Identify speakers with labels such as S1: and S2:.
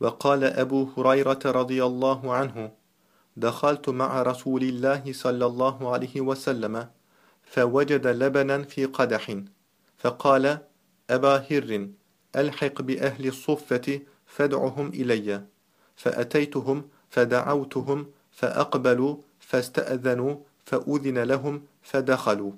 S1: وقال أبو هريرة رضي الله عنه دخلت مع رسول الله صلى الله عليه وسلم فوجد لبنا في قدح فقال أبا هر ألحق بأهل الصفة فادعهم إلي فأتيتهم فدعوتهم فأقبلوا فاستأذنوا فأذن لهم فدخلوا.